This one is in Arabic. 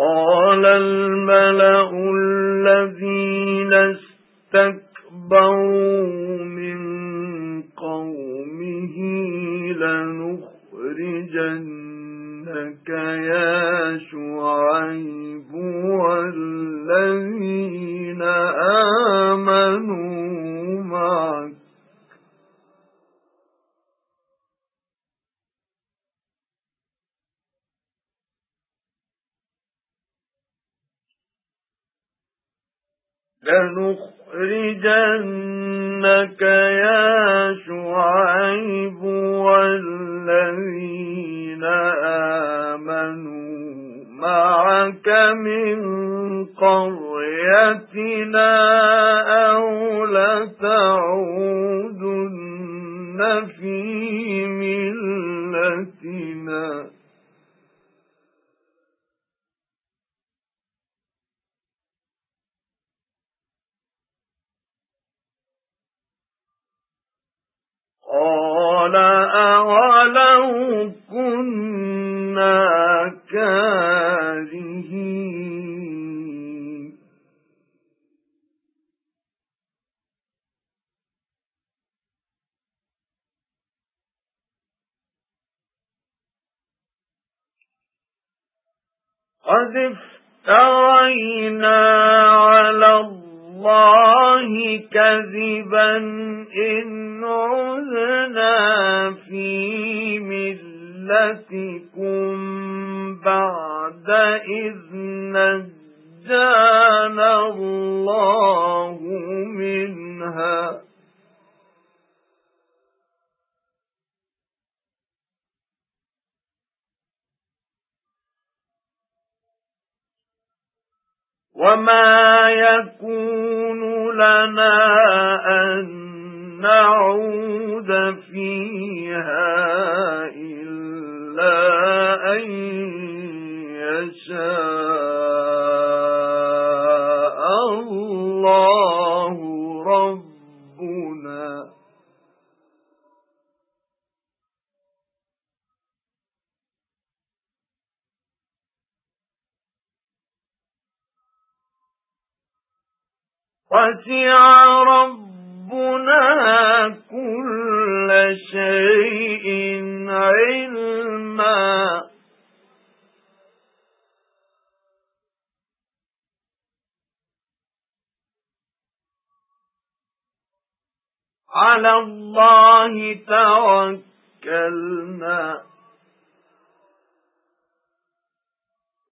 قال الملأ الذين استكبروا من قومه لنخرجنك لنخرجنك يا شعيب والذين آمنوا معك من قريتنا أو لتعودن في ملتنا كنا كارهين قد افترينا على الله كذبا إن عذنا في ملتكم بعد إذ نجانا الله منها. وما يكون لنا أن نعود فيها ربنا وسع ربنا كل على الله توكلنا.